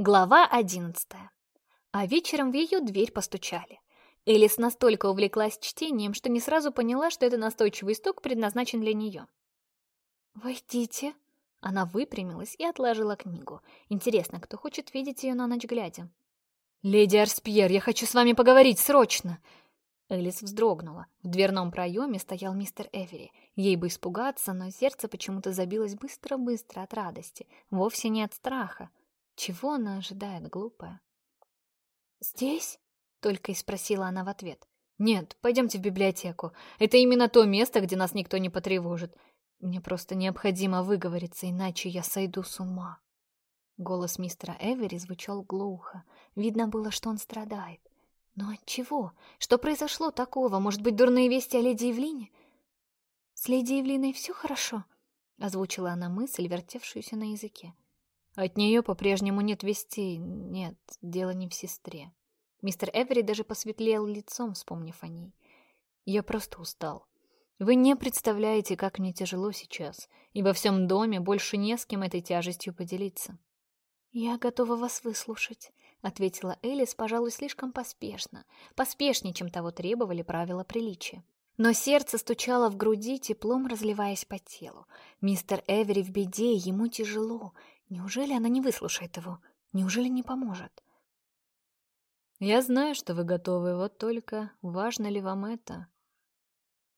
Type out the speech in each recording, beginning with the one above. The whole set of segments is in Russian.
Глава одиннадцатая. А вечером в ее дверь постучали. Элис настолько увлеклась чтением, что не сразу поняла, что это настойчивый стук предназначен для нее. «Войдите». Она выпрямилась и отложила книгу. Интересно, кто хочет видеть ее на ночь глядя? «Леди Арспьер, я хочу с вами поговорить срочно!» Элис вздрогнула. В дверном проеме стоял мистер Эвери. Ей бы испугаться, но сердце почему-то забилось быстро-быстро от радости. Вовсе не от страха. Чего она ожидает, глупая? «Здесь?» — только и спросила она в ответ. «Нет, пойдемте в библиотеку. Это именно то место, где нас никто не потревожит. Мне просто необходимо выговориться, иначе я сойду с ума». Голос мистера Эвери звучал глухо. Видно было, что он страдает. Но от чего? Что произошло такого? Может быть, дурные вести о леди Евлине? «С леди Евлиной все хорошо?» — озвучила она мысль, вертевшуюся на языке. От нее по-прежнему нет вестей. Нет, дело не в сестре. Мистер Эвери даже посветлел лицом, вспомнив о ней. Я просто устал. Вы не представляете, как мне тяжело сейчас, и во всем доме больше не с кем этой тяжестью поделиться. «Я готова вас выслушать», — ответила Элис, пожалуй, слишком поспешно, поспешнее, чем того требовали правила приличия. Но сердце стучало в груди, теплом разливаясь по телу. Мистер Эвери в беде, ему тяжело, Неужели она не выслушает его? Неужели не поможет? «Я знаю, что вы готовы, вот только важно ли вам это?»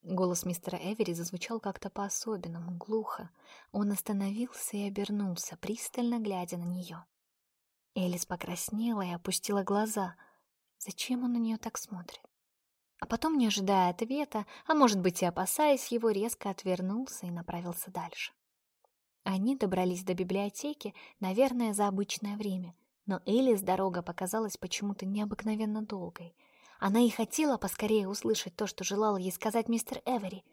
Голос мистера Эвери зазвучал как-то по-особенному, глухо. Он остановился и обернулся, пристально глядя на нее. Элис покраснела и опустила глаза. Зачем он на нее так смотрит? А потом, не ожидая ответа, а может быть и опасаясь его, резко отвернулся и направился дальше. Они добрались до библиотеки, наверное, за обычное время, но Элис дорога показалась почему-то необыкновенно долгой. Она и хотела поскорее услышать то, что желал ей сказать мистер Эвери,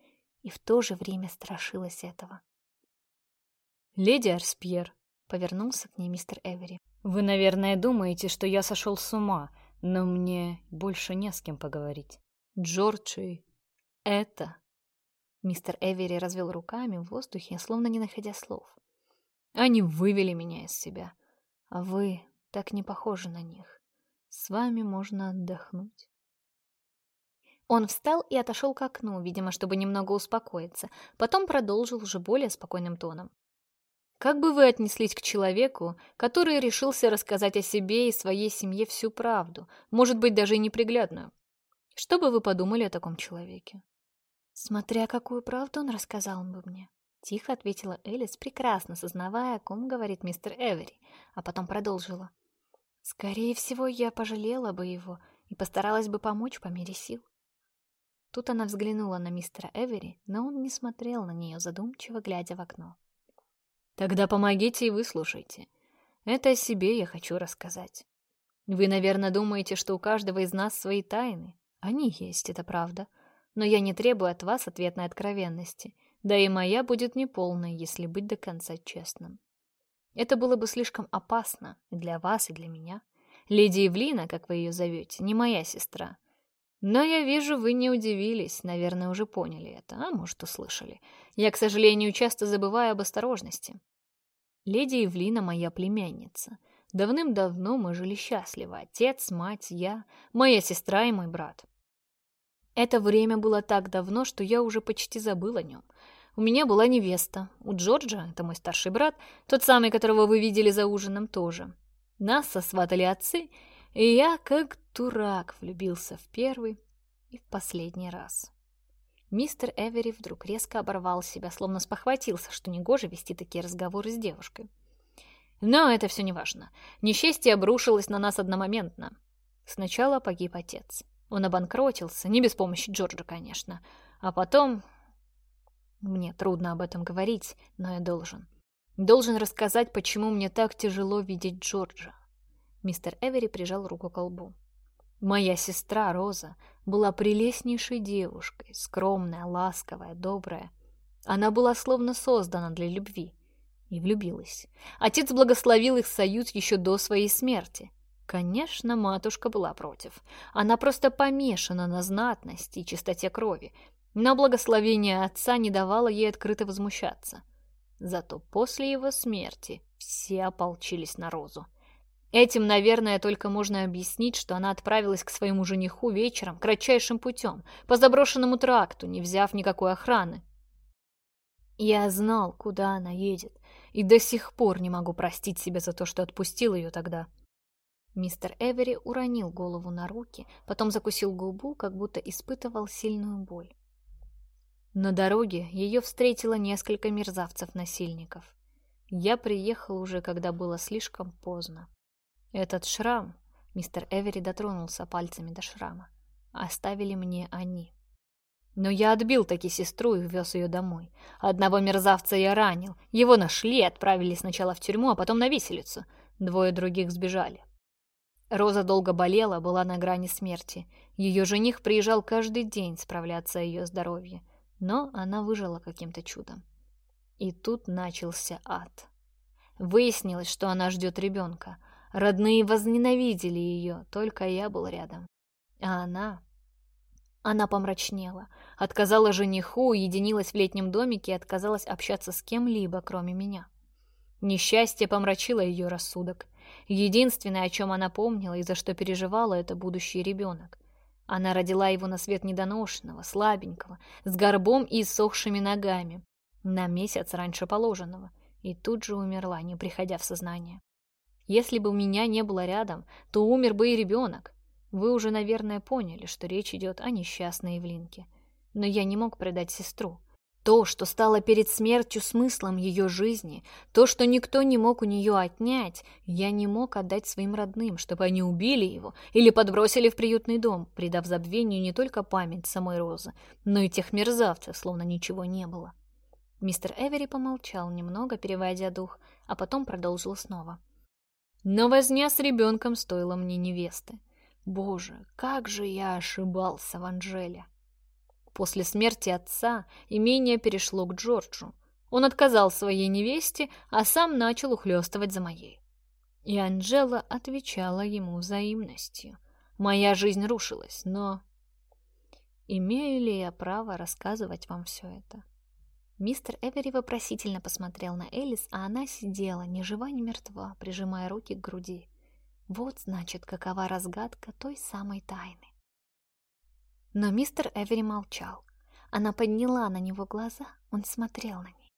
и в то же время страшилась этого. «Леди Арспьер», — повернулся к ней мистер Эвери, — «вы, наверное, думаете, что я сошел с ума, но мне больше не с кем поговорить. Джорджи, это Мистер Эвери развел руками в воздухе, словно не находя слов. Они вывели меня из себя. А вы так не похожи на них. С вами можно отдохнуть. Он встал и отошел к окну, видимо, чтобы немного успокоиться. Потом продолжил уже более спокойным тоном. Как бы вы отнеслись к человеку, который решился рассказать о себе и своей семье всю правду, может быть, даже и неприглядную? Что бы вы подумали о таком человеке? «Смотря какую правду он рассказал бы мне», — тихо ответила Элис, прекрасно сознавая, о ком говорит мистер Эвери, а потом продолжила. «Скорее всего, я пожалела бы его и постаралась бы помочь по мере сил». Тут она взглянула на мистера Эвери, но он не смотрел на нее, задумчиво глядя в окно. «Тогда помогите и выслушайте. Это о себе я хочу рассказать. Вы, наверное, думаете, что у каждого из нас свои тайны. Они есть, это правда но я не требую от вас ответной откровенности, да и моя будет неполной, если быть до конца честным. Это было бы слишком опасно и для вас, и для меня. Леди Евлина, как вы ее зовете, не моя сестра. Но я вижу, вы не удивились, наверное, уже поняли это, а может, услышали. Я, к сожалению, часто забываю об осторожности. Леди Евлина моя племянница. Давным-давно мы жили счастливо. Отец, мать, я, моя сестра и мой брат. Это время было так давно, что я уже почти забыл о нем. У меня была невеста. У Джорджа, это мой старший брат, тот самый, которого вы видели за ужином, тоже. Нас сосватали отцы, и я, как дурак, влюбился в первый и в последний раз. Мистер Эвери вдруг резко оборвал себя, словно спохватился, что негоже вести такие разговоры с девушкой. Но это все не важно. Несчастье обрушилось на нас одномоментно. Сначала погиб отец. Он обанкротился, не без помощи Джорджа, конечно. А потом... Мне трудно об этом говорить, но я должен. Должен рассказать, почему мне так тяжело видеть Джорджа. Мистер Эвери прижал руку к лбу. Моя сестра Роза была прелестнейшей девушкой, скромная, ласковая, добрая. Она была словно создана для любви. И влюбилась. Отец благословил их союз еще до своей смерти. Конечно, матушка была против. Она просто помешана на знатности и чистоте крови, но благословение отца не давало ей открыто возмущаться. Зато после его смерти все ополчились на Розу. Этим, наверное, только можно объяснить, что она отправилась к своему жениху вечером кратчайшим путем, по заброшенному тракту, не взяв никакой охраны. Я знал, куда она едет, и до сих пор не могу простить себя за то, что отпустил ее тогда. Мистер Эвери уронил голову на руки, потом закусил губу, как будто испытывал сильную боль. На дороге ее встретило несколько мерзавцев-насильников. Я приехал уже, когда было слишком поздно. Этот шрам, мистер Эвери дотронулся пальцами до шрама, оставили мне они. Но я отбил таки сестру и вез ее домой. Одного мерзавца я ранил. Его нашли отправили сначала в тюрьму, а потом на виселицу. Двое других сбежали. Роза долго болела, была на грани смерти. Ее жених приезжал каждый день справляться о ее здоровье. Но она выжила каким-то чудом. И тут начался ад. Выяснилось, что она ждет ребенка. Родные возненавидели ее, только я был рядом. А она... Она помрачнела, отказала жениху, уединилась в летнем домике и отказалась общаться с кем-либо, кроме меня. Несчастье помрачило ее рассудок. Единственное, о чем она помнила и за что переживала, это будущий ребенок. Она родила его на свет недоношенного, слабенького, с горбом и иссохшими ногами, на месяц раньше положенного, и тут же умерла, не приходя в сознание. Если бы меня не было рядом, то умер бы и ребенок. Вы уже, наверное, поняли, что речь идет о несчастной Евлинке. Но я не мог предать сестру. То, что стало перед смертью смыслом ее жизни, то, что никто не мог у нее отнять, я не мог отдать своим родным, чтобы они убили его или подбросили в приютный дом, придав забвению не только память самой Розы, но и тех мерзавцев, словно ничего не было. Мистер Эвери помолчал немного, переводя дух, а потом продолжил снова. Но возня с ребенком стоила мне невесты. Боже, как же я ошибался в Анжеле. После смерти отца имение перешло к Джорджу. Он отказал своей невесте, а сам начал ухлёстывать за моей. И Анжела отвечала ему взаимностью. Моя жизнь рушилась, но... Имею ли я право рассказывать вам все это? Мистер Эвери вопросительно посмотрел на Элис, а она сидела, ни жива, ни мертва, прижимая руки к груди. Вот, значит, какова разгадка той самой тайны. Но мистер Эвери молчал. Она подняла на него глаза, он смотрел на ней.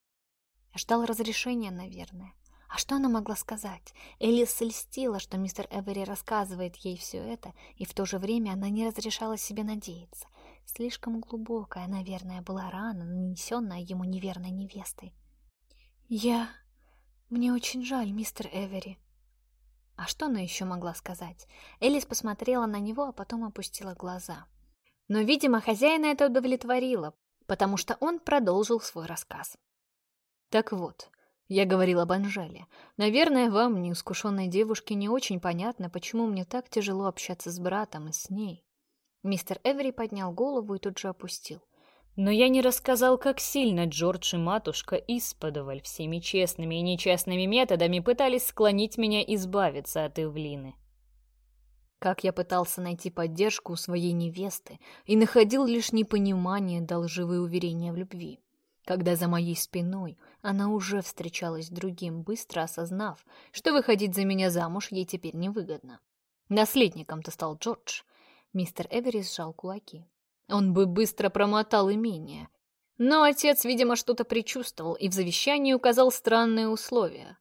Ждал разрешения, наверное. А что она могла сказать? Элис льстила, что мистер Эвери рассказывает ей все это, и в то же время она не разрешала себе надеяться. Слишком глубокая, наверное, была рана, нанесенная ему неверной невестой. «Я... Мне очень жаль, мистер Эвери», а что она еще могла сказать? Элис посмотрела на него, а потом опустила глаза. Но, видимо, хозяина это удовлетворило, потому что он продолжил свой рассказ. «Так вот, я говорила об Анжеле. Наверное, вам, неискушенной девушке, не очень понятно, почему мне так тяжело общаться с братом и с ней». Мистер Эвери поднял голову и тут же опустил. Но я не рассказал, как сильно Джордж и матушка исподоваль всеми честными и нечестными методами пытались склонить меня избавиться от Эвлины. Как я пытался найти поддержку у своей невесты и находил лишь непонимание да лживые уверения в любви. Когда за моей спиной она уже встречалась с другим, быстро осознав, что выходить за меня замуж ей теперь невыгодно. Наследником-то стал Джордж. Мистер Эверис сжал кулаки. Он бы быстро промотал имение. Но отец, видимо, что-то предчувствовал и в завещании указал странные условия.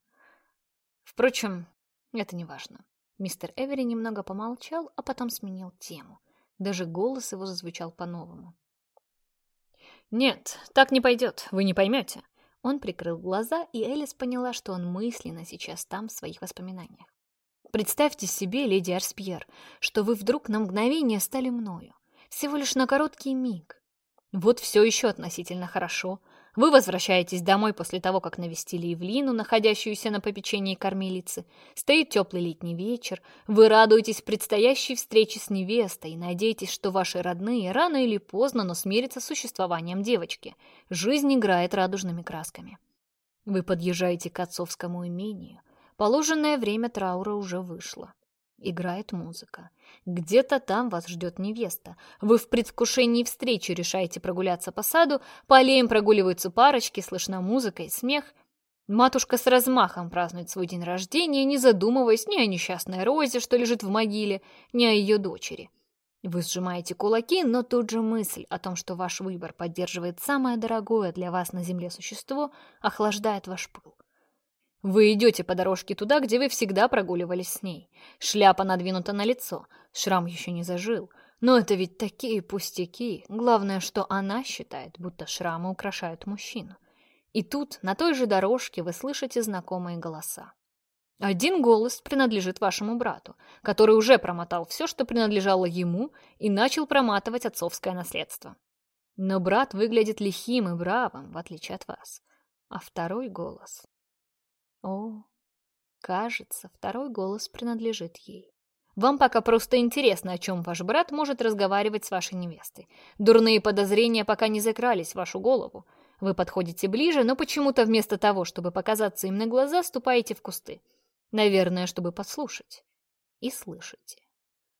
Впрочем, это не важно. Мистер Эвери немного помолчал, а потом сменил тему. Даже голос его зазвучал по-новому. «Нет, так не пойдет, вы не поймете». Он прикрыл глаза, и Элис поняла, что он мысленно сейчас там в своих воспоминаниях. «Представьте себе, леди Арспьер, что вы вдруг на мгновение стали мною всего лишь на короткий миг. Вот все еще относительно хорошо. Вы возвращаетесь домой после того, как навестили Евлину, находящуюся на попечении кормилицы. Стоит теплый летний вечер. Вы радуетесь предстоящей встрече с невестой и надеетесь, что ваши родные рано или поздно, но смирятся с существованием девочки. Жизнь играет радужными красками. Вы подъезжаете к отцовскому имению. Положенное время траура уже вышло. Играет музыка. Где-то там вас ждет невеста. Вы в предвкушении встречи решаете прогуляться по саду, по аллеям прогуливаются парочки, слышна музыка и смех. Матушка с размахом празднует свой день рождения, не задумываясь ни о несчастной Розе, что лежит в могиле, ни о ее дочери. Вы сжимаете кулаки, но тут же мысль о том, что ваш выбор поддерживает самое дорогое для вас на земле существо, охлаждает ваш пыл. Вы идете по дорожке туда, где вы всегда прогуливались с ней. Шляпа надвинута на лицо, шрам еще не зажил. Но это ведь такие пустяки. Главное, что она считает, будто шрамы украшают мужчину. И тут, на той же дорожке, вы слышите знакомые голоса. Один голос принадлежит вашему брату, который уже промотал все, что принадлежало ему, и начал проматывать отцовское наследство. Но брат выглядит лихим и бравым, в отличие от вас. А второй голос... О, кажется, второй голос принадлежит ей. Вам пока просто интересно, о чем ваш брат может разговаривать с вашей невестой. Дурные подозрения пока не закрались в вашу голову. Вы подходите ближе, но почему-то вместо того, чтобы показаться им на глаза, ступаете в кусты. Наверное, чтобы послушать. И слышите.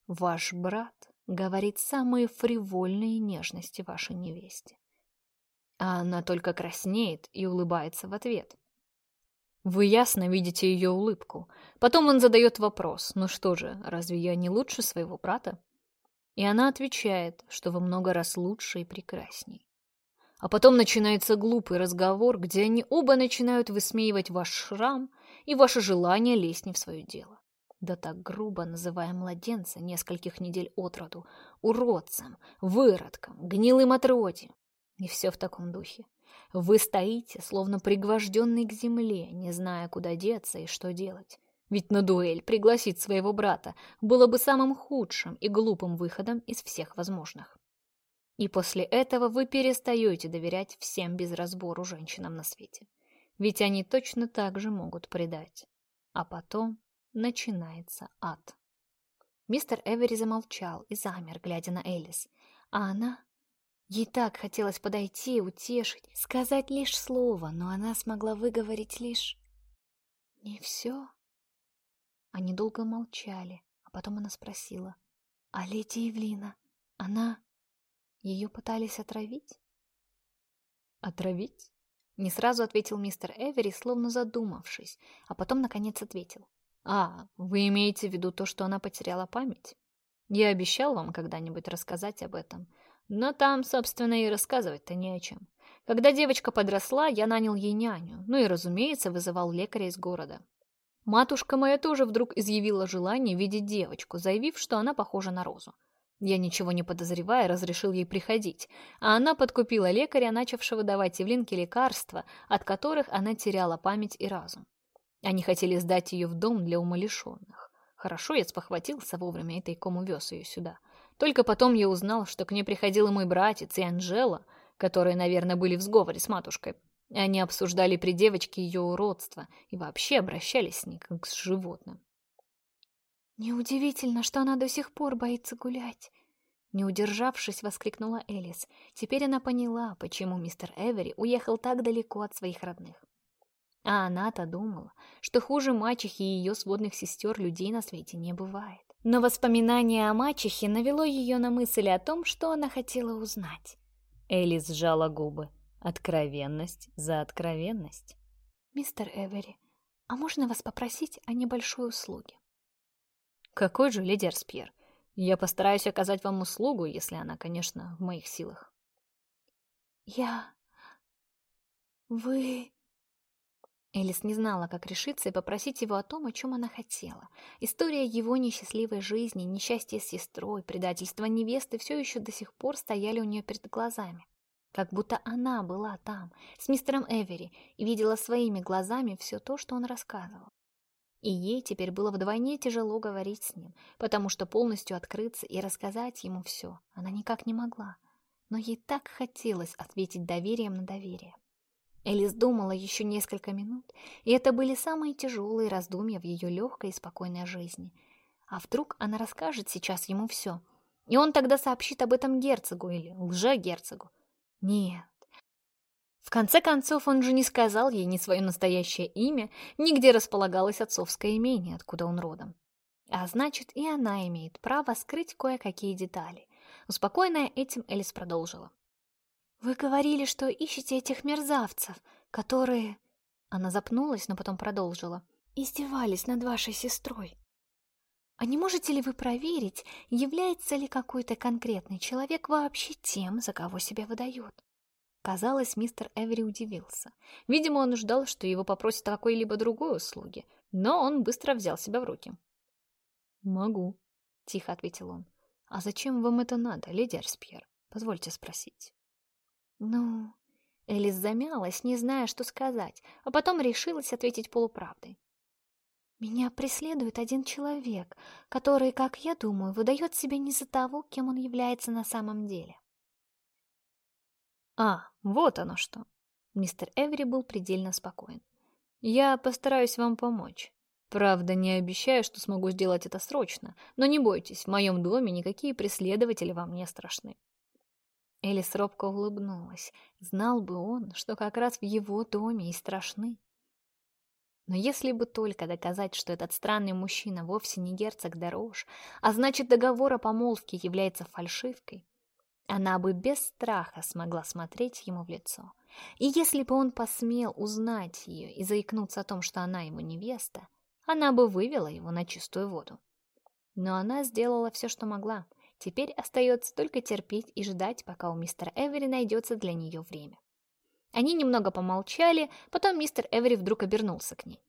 Ваш брат говорит самые фривольные нежности вашей невесте. А она только краснеет и улыбается в ответ. Вы ясно видите ее улыбку. Потом он задает вопрос. «Ну что же, разве я не лучше своего брата?» И она отвечает, что вы много раз лучше и прекрасней. А потом начинается глупый разговор, где они оба начинают высмеивать ваш шрам и ваше желание лезть не в свое дело. Да так грубо называя младенца нескольких недель от роду уродцем, выродком, гнилым отродьем. И все в таком духе. Вы стоите, словно пригвожденный к земле, не зная, куда деться и что делать. Ведь на дуэль пригласить своего брата было бы самым худшим и глупым выходом из всех возможных. И после этого вы перестаете доверять всем без разбору женщинам на свете. Ведь они точно так же могут предать. А потом начинается ад. Мистер Эвери замолчал и замер, глядя на Элис. А она... Ей так хотелось подойти, утешить, сказать лишь слово, но она смогла выговорить лишь... «Не все?» Они долго молчали, а потом она спросила. «А леди Евлина, она...» Ее пытались отравить? Отравить? Не сразу ответил мистер Эвери, словно задумавшись, а потом, наконец, ответил. «А, вы имеете в виду то, что она потеряла память? Я обещал вам когда-нибудь рассказать об этом, но там, собственно, и рассказывать-то не о чем. Когда девочка подросла, я нанял ей няню, ну и, разумеется, вызывал лекаря из города. Матушка моя тоже вдруг изъявила желание видеть девочку, заявив, что она похожа на Розу. Я, ничего не подозревая, разрешил ей приходить, а она подкупила лекаря, начавшего давать Евлинке лекарства, от которых она теряла память и разум. Они хотели сдать ее в дом для умалишенных. Хорошо, я спохватился вовремя и тайком увез ее сюда. Только потом я узнал, что к ней приходил и мой братец, и Анжела, которые, наверное, были в сговоре с матушкой. Они обсуждали при девочке ее уродство и вообще обращались с ней как с животным. «Неудивительно, что она до сих пор боится гулять!» Не удержавшись, воскликнула Элис. Теперь она поняла, почему мистер Эвери уехал так далеко от своих родных. А она-то думала, что хуже мачехи и ее сводных сестер людей на свете не бывает. Но воспоминание о мачехе навело ее на мысль о том, что она хотела узнать. Элис сжала губы. Откровенность за откровенность. «Мистер Эвери, а можно вас попросить о небольшой услуге?» Какой же леди Арспьер? Я постараюсь оказать вам услугу, если она, конечно, в моих силах. Я... Вы... Элис не знала, как решиться и попросить его о том, о чем она хотела. История его несчастливой жизни, несчастье с сестрой, предательство невесты все еще до сих пор стояли у нее перед глазами. Как будто она была там, с мистером Эвери, и видела своими глазами все то, что он рассказывал. И ей теперь было вдвойне тяжело говорить с ним, потому что полностью открыться и рассказать ему все она никак не могла. Но ей так хотелось ответить доверием на доверие. Элис думала еще несколько минут, и это были самые тяжелые раздумья в ее легкой и спокойной жизни. А вдруг она расскажет сейчас ему все, и он тогда сообщит об этом герцогу или лже-герцогу? Нет, в конце концов, он же не сказал ей ни свое настоящее имя, ни где располагалось отцовское имение, откуда он родом. А значит, и она имеет право скрыть кое-какие детали. Успокоенная этим, Элис продолжила. «Вы говорили, что ищете этих мерзавцев, которые...» Она запнулась, но потом продолжила. «Издевались над вашей сестрой. А не можете ли вы проверить, является ли какой-то конкретный человек вообще тем, за кого себя выдает?» Казалось, мистер Эвери удивился. Видимо, он ждал, что его попросят о какой-либо другой услуге, но он быстро взял себя в руки. «Могу», — тихо ответил он. «А зачем вам это надо, леди Арспьер? Позвольте спросить». «Ну...» Элис замялась, не зная, что сказать, а потом решилась ответить полуправдой. «Меня преследует один человек, который, как я думаю, выдает себя не за того, кем он является на самом деле». «А, вот оно что!» Мистер Эвери был предельно спокоен. «Я постараюсь вам помочь. Правда, не обещаю, что смогу сделать это срочно, но не бойтесь, в моем доме никакие преследователи вам не страшны. Элис робко улыбнулась. Знал бы он, что как раз в его доме и страшны. Но если бы только доказать, что этот странный мужчина вовсе не герцог Дорож, а значит договор о помолвке является фальшивкой, она бы без страха смогла смотреть ему в лицо. И если бы он посмел узнать ее и заикнуться о том, что она его невеста, она бы вывела его на чистую воду. Но она сделала все, что могла — Теперь остается только терпеть и ждать, пока у мистера Эвери найдется для нее время. Они немного помолчали, потом мистер Эвери вдруг обернулся к ней.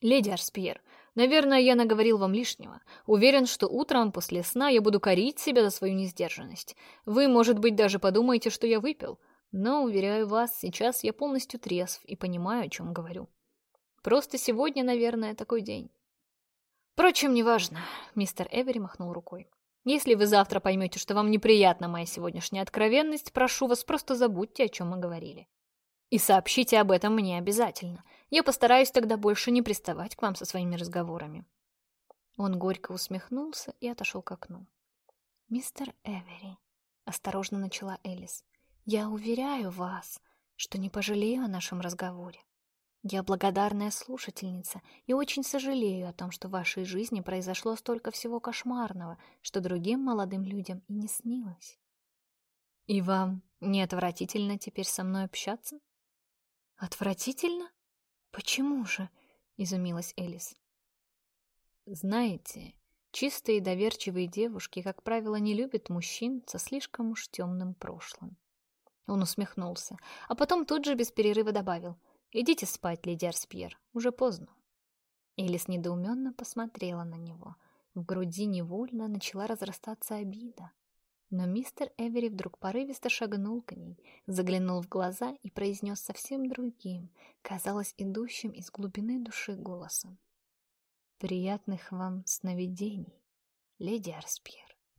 «Леди Арспьер, наверное, я наговорил вам лишнего. Уверен, что утром после сна я буду корить себя за свою несдержанность. Вы, может быть, даже подумаете, что я выпил. Но, уверяю вас, сейчас я полностью трезв и понимаю, о чем говорю. Просто сегодня, наверное, такой день». «Впрочем, неважно», — мистер Эвери махнул рукой. Если вы завтра поймете, что вам неприятна моя сегодняшняя откровенность, прошу вас, просто забудьте, о чем мы говорили. И сообщите об этом мне обязательно. Я постараюсь тогда больше не приставать к вам со своими разговорами. Он горько усмехнулся и отошел к окну. «Мистер Эвери», — осторожно начала Элис, — «я уверяю вас, что не пожалею о нашем разговоре. Я благодарная слушательница и очень сожалею о том, что в вашей жизни произошло столько всего кошмарного, что другим молодым людям и не снилось. И вам не отвратительно теперь со мной общаться? Отвратительно? Почему же? Изумилась Элис. Знаете, чистые и доверчивые девушки, как правило, не любят мужчин со слишком уж темным прошлым. Он усмехнулся, а потом тут же без перерыва добавил — «Идите спать, леди Арспьер, уже поздно». Элис недоуменно посмотрела на него. В груди невольно начала разрастаться обида. Но мистер Эвери вдруг порывисто шагнул к ней, заглянул в глаза и произнес совсем другим, казалось, идущим из глубины души голосом. «Приятных вам сновидений, леди Арспьер».